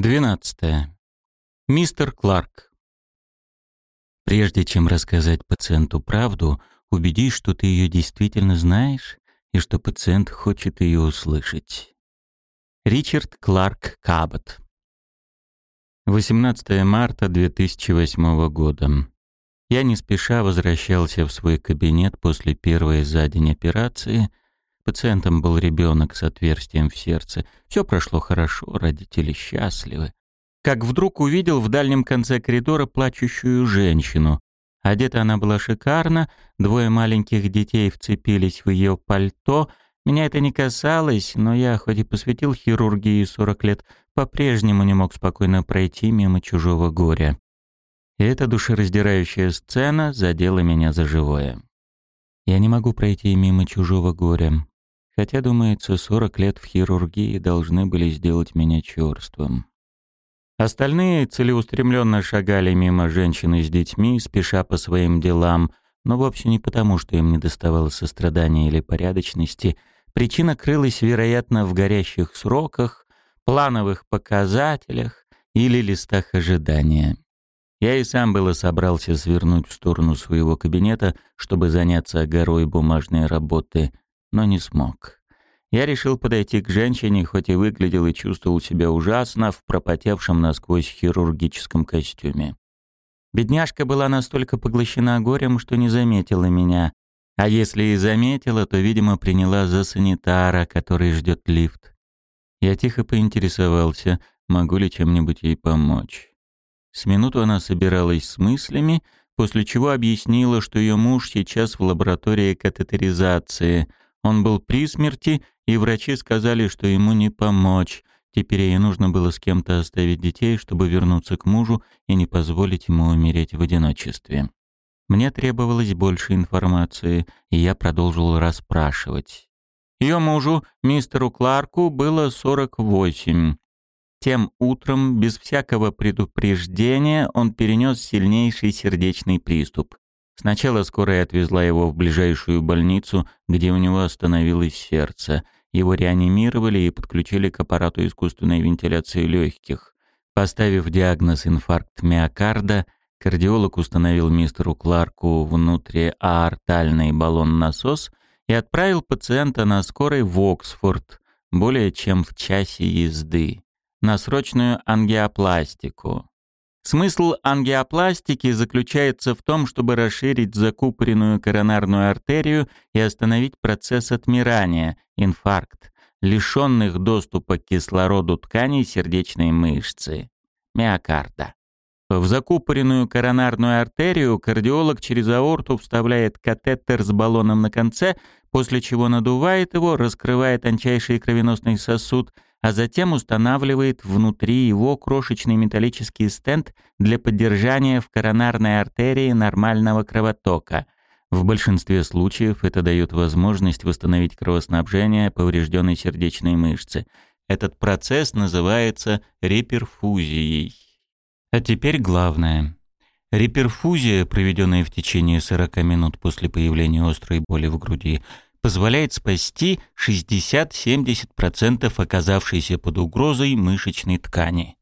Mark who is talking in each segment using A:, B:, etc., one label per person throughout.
A: 12. Мистер Кларк. Прежде чем рассказать пациенту правду, убедись, что ты ее действительно знаешь и что пациент хочет ее услышать. Ричард Кларк Кабот. 18 марта 2008 года. Я не спеша возвращался в свой кабинет после первой за день операции. Пациентом был ребенок с отверстием в сердце. Все прошло хорошо, родители счастливы. Как вдруг увидел в дальнем конце коридора плачущую женщину. Одета она была шикарно, двое маленьких детей вцепились в ее пальто. Меня это не касалось, но я, хоть и посвятил хирургии 40 лет, по-прежнему не мог спокойно пройти мимо чужого горя. И эта душераздирающая сцена задела меня за живое. Я не могу пройти мимо чужого горя. Хотя, думается, 40 лет в хирургии должны были сделать меня чёрствым. Остальные целеустремленно шагали мимо женщины с детьми, спеша по своим делам, но вовсе не потому, что им не доставало сострадания или порядочности. Причина крылась, вероятно, в горящих сроках, плановых показателях или листах ожидания. Я и сам было собрался свернуть в сторону своего кабинета, чтобы заняться горой бумажной работы, но не смог. Я решил подойти к женщине, хоть и выглядел и чувствовал себя ужасно в пропотевшем насквозь хирургическом костюме. Бедняжка была настолько поглощена горем, что не заметила меня. А если и заметила, то, видимо, приняла за санитара, который ждет лифт. Я тихо поинтересовался, могу ли чем-нибудь ей помочь. С минуту она собиралась с мыслями, после чего объяснила, что ее муж сейчас в лаборатории катетеризации — он был при смерти, и врачи сказали, что ему не помочь. Теперь ей нужно было с кем-то оставить детей, чтобы вернуться к мужу и не позволить ему умереть в одиночестве. Мне требовалось больше информации, и я продолжил расспрашивать. Ее мужу, мистеру Кларку, было 48. Тем утром, без всякого предупреждения, он перенес сильнейший сердечный приступ. Сначала скорая отвезла его в ближайшую больницу, где у него остановилось сердце. Его реанимировали и подключили к аппарату искусственной вентиляции легких. Поставив диагноз инфаркт миокарда, кардиолог установил мистеру Кларку внутриаортальный баллон-насос и отправил пациента на скорой в Оксфорд, более чем в часе езды, на срочную ангиопластику. Смысл ангиопластики заключается в том, чтобы расширить закупоренную коронарную артерию и остановить процесс отмирания, инфаркт, лишенных доступа к кислороду тканей сердечной мышцы, миокарда. В закупоренную коронарную артерию кардиолог через аорту вставляет катетер с баллоном на конце, после чего надувает его, раскрывает тончайший кровеносный сосуд – а затем устанавливает внутри его крошечный металлический стенд для поддержания в коронарной артерии нормального кровотока. В большинстве случаев это дает возможность восстановить кровоснабжение поврежденной сердечной мышцы. Этот процесс называется реперфузией. А теперь главное. Реперфузия, проведенная в течение 40 минут после появления острой боли в груди, позволяет спасти 60-70% оказавшейся под угрозой мышечной ткани.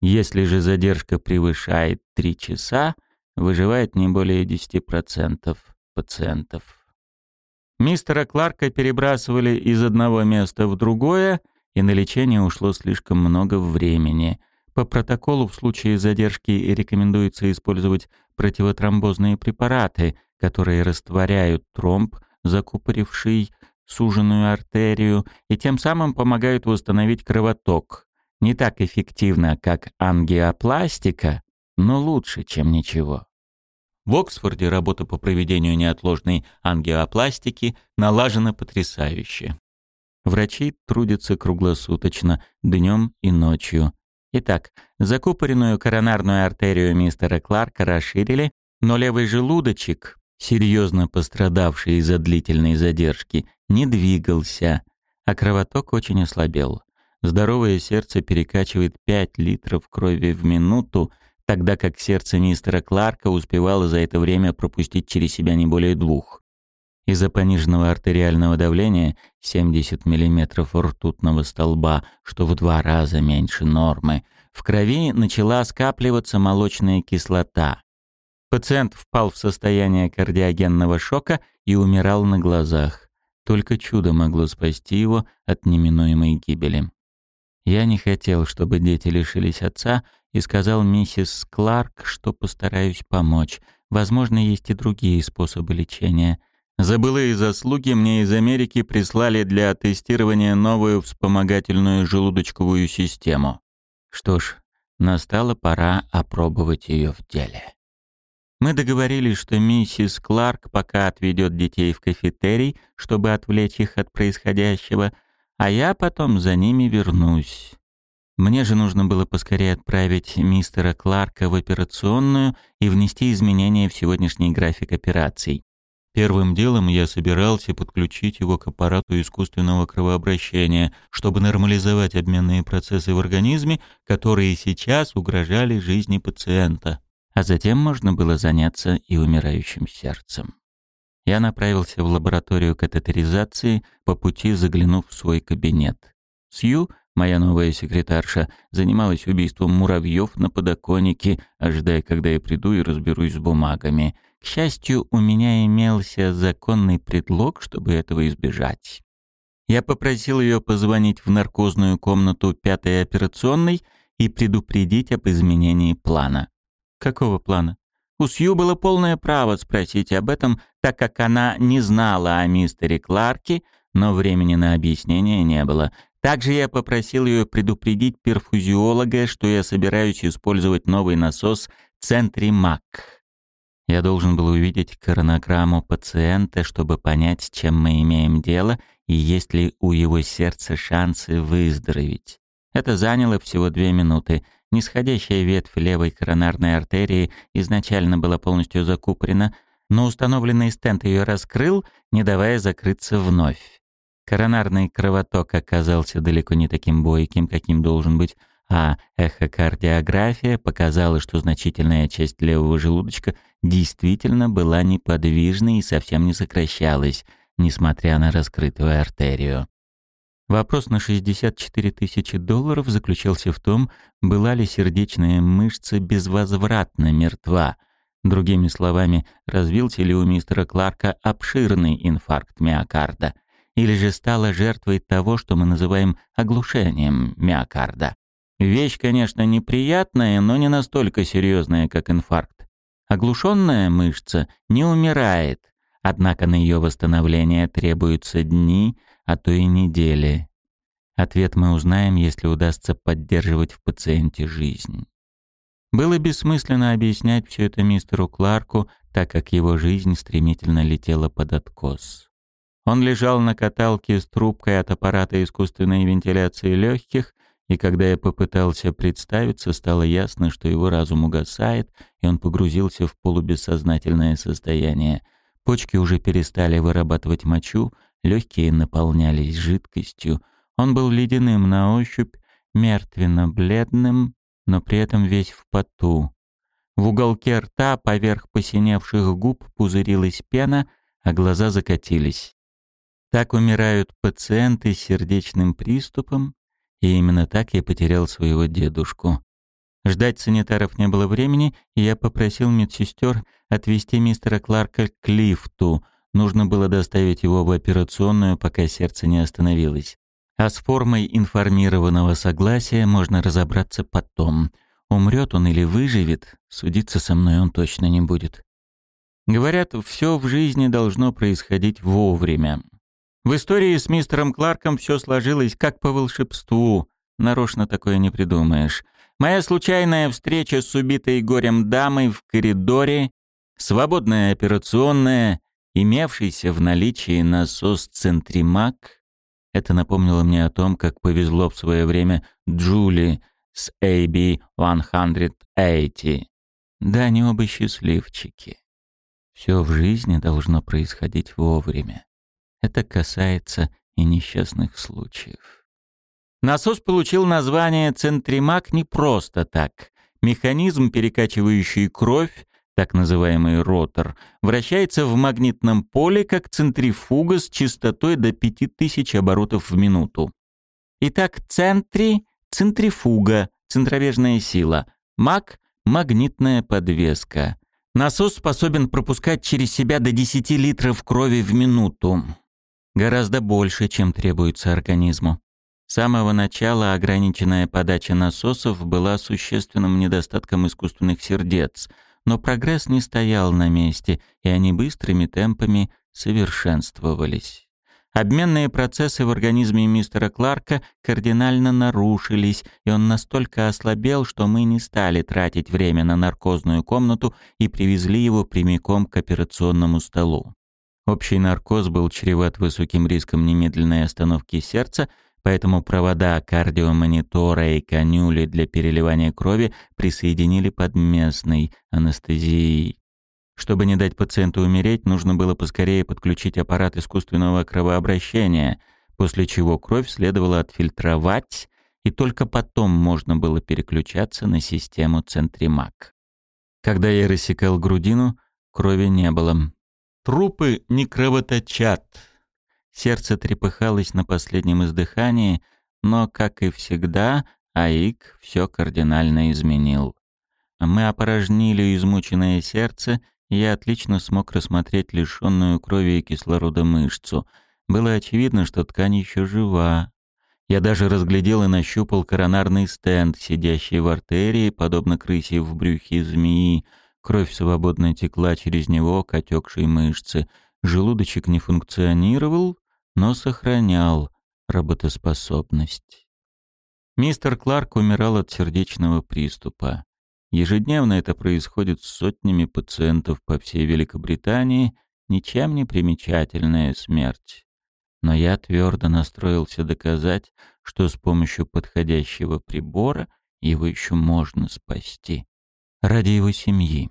A: Если же задержка превышает 3 часа, выживает не более 10% пациентов. Мистера Кларка перебрасывали из одного места в другое, и на лечение ушло слишком много времени. По протоколу в случае задержки рекомендуется использовать противотромбозные препараты, которые растворяют тромб, закупоривший суженную артерию, и тем самым помогают восстановить кровоток. Не так эффективно, как ангиопластика, но лучше, чем ничего. В Оксфорде работа по проведению неотложной ангиопластики налажена потрясающе. Врачи трудятся круглосуточно, днем и ночью. Итак, закупоренную коронарную артерию мистера Кларка расширили, но левый желудочек, серьезно пострадавший из-за длительной задержки, не двигался, а кровоток очень ослабел. Здоровое сердце перекачивает 5 литров крови в минуту, тогда как сердце мистера Кларка успевало за это время пропустить через себя не более двух. Из-за пониженного артериального давления 70 мм ртутного столба, что в два раза меньше нормы, в крови начала скапливаться молочная кислота. Пациент впал в состояние кардиогенного шока и умирал на глазах. Только чудо могло спасти его от неминуемой гибели. Я не хотел, чтобы дети лишились отца, и сказал миссис Кларк, что постараюсь помочь. Возможно, есть и другие способы лечения. За былые заслуги мне из Америки прислали для тестирования новую вспомогательную желудочковую систему. Что ж, настала пора опробовать ее в деле. Мы договорились, что миссис Кларк пока отведет детей в кафетерий, чтобы отвлечь их от происходящего, а я потом за ними вернусь. Мне же нужно было поскорее отправить мистера Кларка в операционную и внести изменения в сегодняшний график операций. Первым делом я собирался подключить его к аппарату искусственного кровообращения, чтобы нормализовать обменные процессы в организме, которые сейчас угрожали жизни пациента. А затем можно было заняться и умирающим сердцем. Я направился в лабораторию катетеризации, по пути заглянув в свой кабинет. Сью, моя новая секретарша, занималась убийством муравьев на подоконнике, ожидая, когда я приду и разберусь с бумагами. К счастью, у меня имелся законный предлог, чтобы этого избежать. Я попросил ее позвонить в наркозную комнату пятой операционной и предупредить об изменении плана. Какого плана? У Сью было полное право спросить об этом, так как она не знала о мистере Кларке, но времени на объяснение не было. Также я попросил ее предупредить перфузиолога, что я собираюсь использовать новый насос Центримак. Я должен был увидеть коронограмму пациента, чтобы понять, с чем мы имеем дело и есть ли у его сердца шансы выздороветь. Это заняло всего две минуты. Нисходящая ветвь левой коронарной артерии изначально была полностью закупорена, но установленный стенд ее раскрыл, не давая закрыться вновь. Коронарный кровоток оказался далеко не таким бойким, каким должен быть, а эхокардиография показала, что значительная часть левого желудочка действительно была неподвижной и совсем не сокращалась, несмотря на раскрытую артерию. Вопрос на 64 тысячи долларов заключался в том, была ли сердечная мышца безвозвратно мертва. Другими словами, развился ли у мистера Кларка обширный инфаркт миокарда, или же стала жертвой того, что мы называем оглушением миокарда. Вещь, конечно, неприятная, но не настолько серьезная, как инфаркт. Оглушенная мышца не умирает, однако на ее восстановление требуются дни – а то и недели. Ответ мы узнаем, если удастся поддерживать в пациенте жизнь. Было бессмысленно объяснять все это мистеру Кларку, так как его жизнь стремительно летела под откос. Он лежал на каталке с трубкой от аппарата искусственной вентиляции легких, и когда я попытался представиться, стало ясно, что его разум угасает, и он погрузился в полубессознательное состояние. Почки уже перестали вырабатывать мочу, легкие наполнялись жидкостью. Он был ледяным на ощупь, мертвенно-бледным, но при этом весь в поту. В уголке рта поверх посиневших губ пузырилась пена, а глаза закатились. Так умирают пациенты с сердечным приступом, и именно так я потерял своего дедушку. Ждать санитаров не было времени, и я попросил медсестер отвезти мистера Кларка к лифту, Нужно было доставить его в операционную, пока сердце не остановилось. А с формой информированного согласия можно разобраться потом. Умрет он или выживет, судиться со мной он точно не будет. Говорят, все в жизни должно происходить вовремя. В истории с мистером Кларком все сложилось как по волшебству. Нарочно такое не придумаешь. Моя случайная встреча с убитой горем дамой в коридоре, свободная операционная, Имевшийся в наличии насос «Центримак» это напомнило мне о том, как повезло в свое время Джули с AB-180. Да, они оба счастливчики. Все в жизни должно происходить вовремя. Это касается и несчастных случаев. Насос получил название «Центримак» не просто так. Механизм, перекачивающий кровь, так называемый ротор, вращается в магнитном поле как центрифуга с частотой до 5000 оборотов в минуту. Итак, центри — центрифуга, центробежная сила. МАК – магнитная подвеска. Насос способен пропускать через себя до 10 литров крови в минуту. Гораздо больше, чем требуется организму. С самого начала ограниченная подача насосов была существенным недостатком искусственных сердец, но прогресс не стоял на месте, и они быстрыми темпами совершенствовались. Обменные процессы в организме мистера Кларка кардинально нарушились, и он настолько ослабел, что мы не стали тратить время на наркозную комнату и привезли его прямиком к операционному столу. Общий наркоз был чреват высоким риском немедленной остановки сердца, поэтому провода кардиомонитора и канюли для переливания крови присоединили под местной анестезией. Чтобы не дать пациенту умереть, нужно было поскорее подключить аппарат искусственного кровообращения, после чего кровь следовало отфильтровать, и только потом можно было переключаться на систему Центримак. Когда я рассекал грудину, крови не было. Трупы не кровоточат. Сердце трепыхалось на последнем издыхании, но, как и всегда, АИК все кардинально изменил. Мы опорожнили измученное сердце я отлично смог рассмотреть лишенную крови и кислорода мышцу. Было очевидно, что ткань еще жива. Я даже разглядел и нащупал коронарный стенд, сидящий в артерии, подобно крысе в брюхе змеи. Кровь свободно текла через него к отекшей мышце. Желудочек не функционировал, но сохранял работоспособность. Мистер Кларк умирал от сердечного приступа. Ежедневно это происходит с сотнями пациентов по всей Великобритании, ничем не примечательная смерть. Но я твердо настроился доказать, что с помощью подходящего прибора его еще можно спасти. Ради его семьи.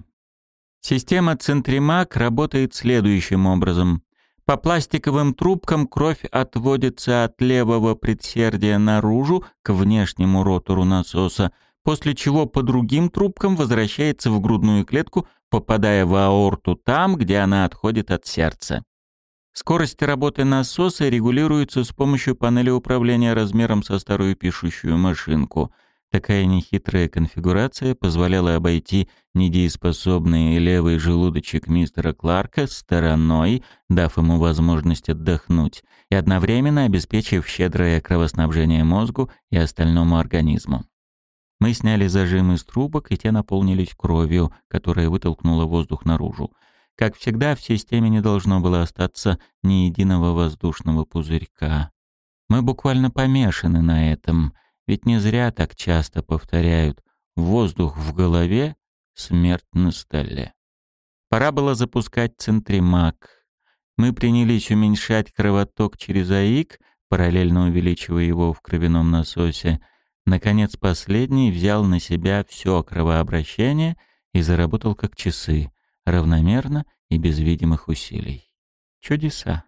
A: Система Центримак работает следующим образом. По пластиковым трубкам кровь отводится от левого предсердия наружу к внешнему ротору насоса, после чего по другим трубкам возвращается в грудную клетку, попадая в аорту там, где она отходит от сердца. Скорость работы насоса регулируется с помощью панели управления размером со старую пишущую машинку. Такая нехитрая конфигурация позволяла обойти недееспособный левый желудочек мистера Кларка стороной, дав ему возможность отдохнуть, и одновременно обеспечив щедрое кровоснабжение мозгу и остальному организму. Мы сняли зажим из трубок, и те наполнились кровью, которая вытолкнула воздух наружу. Как всегда, в системе не должно было остаться ни единого воздушного пузырька. Мы буквально помешаны на этом, ведь не зря так часто повторяют «воздух в голове, смерть на столе». Пора было запускать центримаг. Мы принялись уменьшать кровоток через АИК, параллельно увеличивая его в кровяном насосе, Наконец последний взял на себя все кровообращение и заработал как часы, равномерно и без видимых усилий. Чудеса.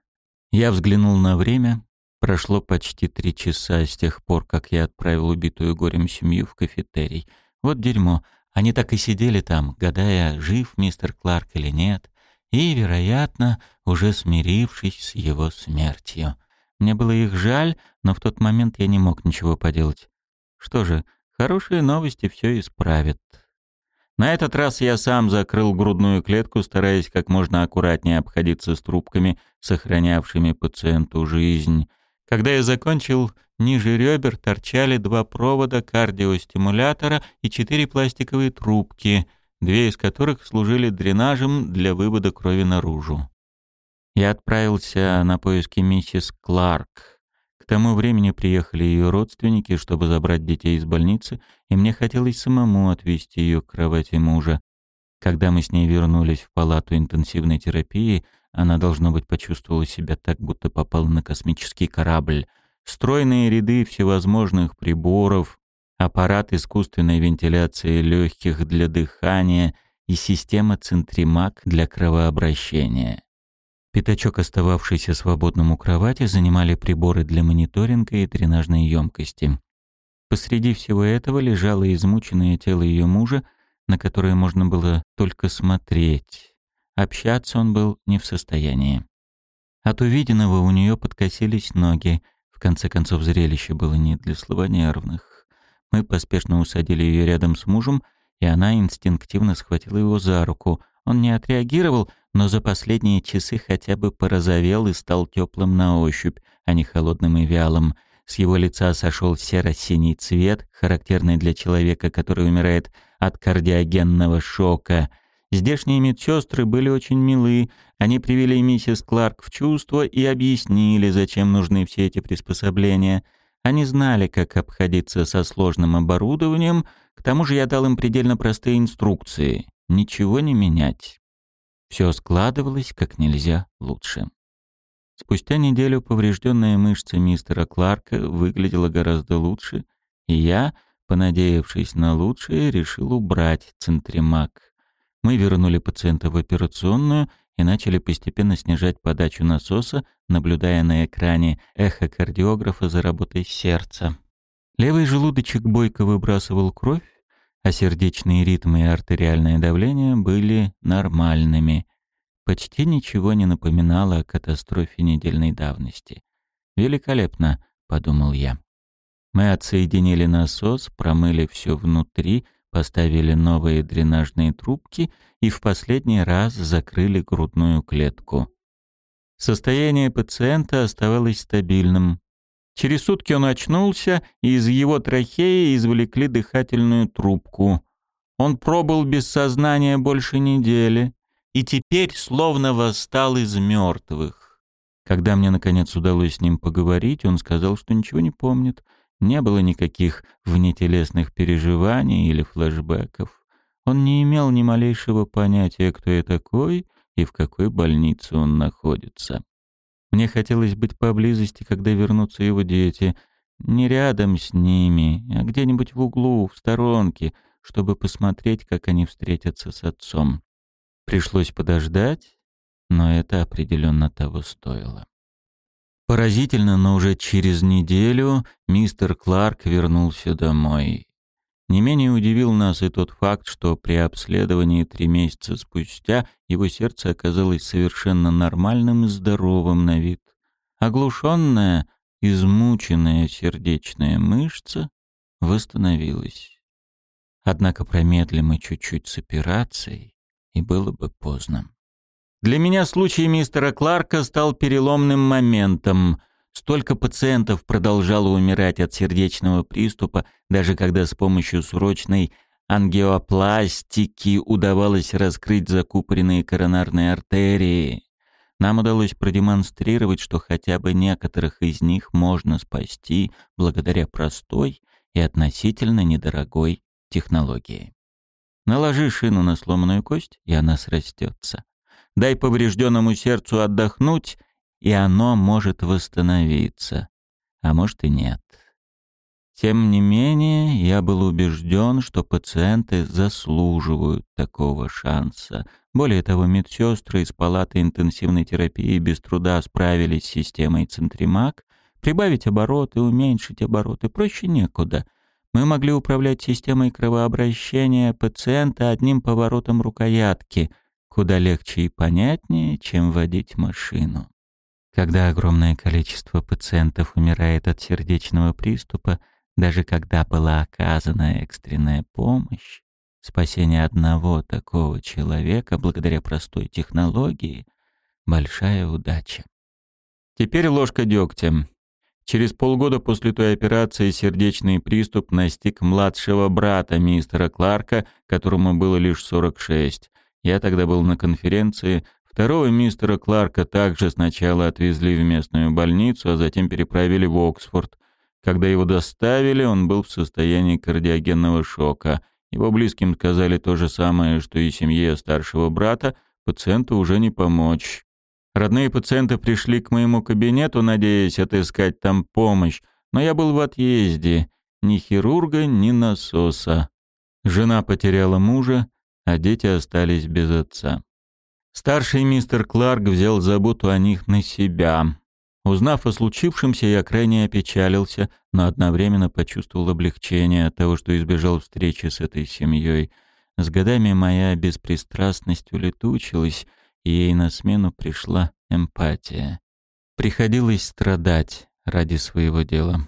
A: Я взглянул на время. Прошло почти три часа с тех пор, как я отправил убитую горем семью в кафетерий. Вот дерьмо. Они так и сидели там, гадая, жив мистер Кларк или нет, и, вероятно, уже смирившись с его смертью. Мне было их жаль, но в тот момент я не мог ничего поделать. Что же, хорошие новости все исправят. На этот раз я сам закрыл грудную клетку, стараясь как можно аккуратнее обходиться с трубками, сохранявшими пациенту жизнь. Когда я закончил, ниже ребер торчали два провода кардиостимулятора и четыре пластиковые трубки, две из которых служили дренажем для вывода крови наружу. Я отправился на поиски миссис Кларк. К тому времени приехали ее родственники, чтобы забрать детей из больницы, и мне хотелось самому отвезти ее к кровати мужа. Когда мы с ней вернулись в палату интенсивной терапии, она, должно быть, почувствовала себя так, будто попала на космический корабль. Стройные ряды всевозможных приборов, аппарат искусственной вентиляции легких для дыхания и система центримак для кровообращения. Пятачок, остававшийся свободным у кровати, занимали приборы для мониторинга и дренажной емкости. Посреди всего этого лежало измученное тело ее мужа, на которое можно было только смотреть. Общаться он был не в состоянии. От увиденного у нее подкосились ноги. В конце концов, зрелище было не для слабонервных. Мы поспешно усадили ее рядом с мужем, и она инстинктивно схватила его за руку. Он не отреагировал, но за последние часы хотя бы порозовел и стал теплым на ощупь, а не холодным и вялым. С его лица сошел серо-синий цвет, характерный для человека, который умирает от кардиогенного шока. Здешние медсестры были очень милы. Они привели миссис Кларк в чувство и объяснили, зачем нужны все эти приспособления. Они знали, как обходиться со сложным оборудованием, к тому же я дал им предельно простые инструкции. Ничего не менять. Все складывалось как нельзя лучше. Спустя неделю поврежденная мышца мистера Кларка выглядела гораздо лучше, и я, понадеявшись на лучшее, решил убрать центримаг. Мы вернули пациента в операционную и начали постепенно снижать подачу насоса, наблюдая на экране эхокардиографа за работой сердца. Левый желудочек бойко выбрасывал кровь, а сердечные ритмы и артериальное давление были нормальными. Почти ничего не напоминало о катастрофе недельной давности. «Великолепно», — подумал я. Мы отсоединили насос, промыли все внутри, поставили новые дренажные трубки и в последний раз закрыли грудную клетку. Состояние пациента оставалось стабильным. Через сутки он очнулся, и из его трахеи извлекли дыхательную трубку. Он пробыл без сознания больше недели и теперь словно восстал из мертвых. Когда мне, наконец, удалось с ним поговорить, он сказал, что ничего не помнит. Не было никаких внетелесных переживаний или флэшбэков. Он не имел ни малейшего понятия, кто я такой и в какой больнице он находится. Мне хотелось быть поблизости, когда вернутся его дети. Не рядом с ними, а где-нибудь в углу, в сторонке, чтобы посмотреть, как они встретятся с отцом. Пришлось подождать, но это определенно того стоило. Поразительно, но уже через неделю мистер Кларк вернулся домой. Не менее удивил нас и тот факт, что при обследовании три месяца спустя его сердце оказалось совершенно нормальным и здоровым на вид. Оглушенная, измученная сердечная мышца восстановилась. Однако промедлим мы чуть-чуть с операцией, и было бы поздно. Для меня случай мистера Кларка стал переломным моментом — Столько пациентов продолжало умирать от сердечного приступа, даже когда с помощью срочной ангиопластики удавалось раскрыть закупоренные коронарные артерии. Нам удалось продемонстрировать, что хотя бы некоторых из них можно спасти благодаря простой и относительно недорогой технологии. Наложи шину на сломанную кость, и она срастется. Дай поврежденному сердцу отдохнуть, и оно может восстановиться, а может и нет. Тем не менее, я был убежден, что пациенты заслуживают такого шанса. Более того, медсестры из палаты интенсивной терапии без труда справились с системой Центримаг. Прибавить обороты, уменьшить обороты проще некуда. Мы могли управлять системой кровообращения пациента одним поворотом рукоятки, куда легче и понятнее, чем водить машину. Когда огромное количество пациентов умирает от сердечного приступа, даже когда была оказана экстренная помощь, спасение одного такого человека благодаря простой технологии — большая удача. Теперь ложка дегтя. Через полгода после той операции сердечный приступ настиг младшего брата мистера Кларка, которому было лишь 46. Я тогда был на конференции, Второго мистера Кларка также сначала отвезли в местную больницу, а затем переправили в Оксфорд. Когда его доставили, он был в состоянии кардиогенного шока. Его близким сказали то же самое, что и семье старшего брата, пациенту уже не помочь. Родные пациенты пришли к моему кабинету, надеясь отыскать там помощь, но я был в отъезде. Ни хирурга, ни насоса. Жена потеряла мужа, а дети остались без отца. Старший мистер Кларк взял заботу о них на себя. Узнав о случившемся, я крайне опечалился, но одновременно почувствовал облегчение от того, что избежал встречи с этой семьей. С годами моя беспристрастность улетучилась, и ей на смену пришла эмпатия. Приходилось страдать ради своего дела.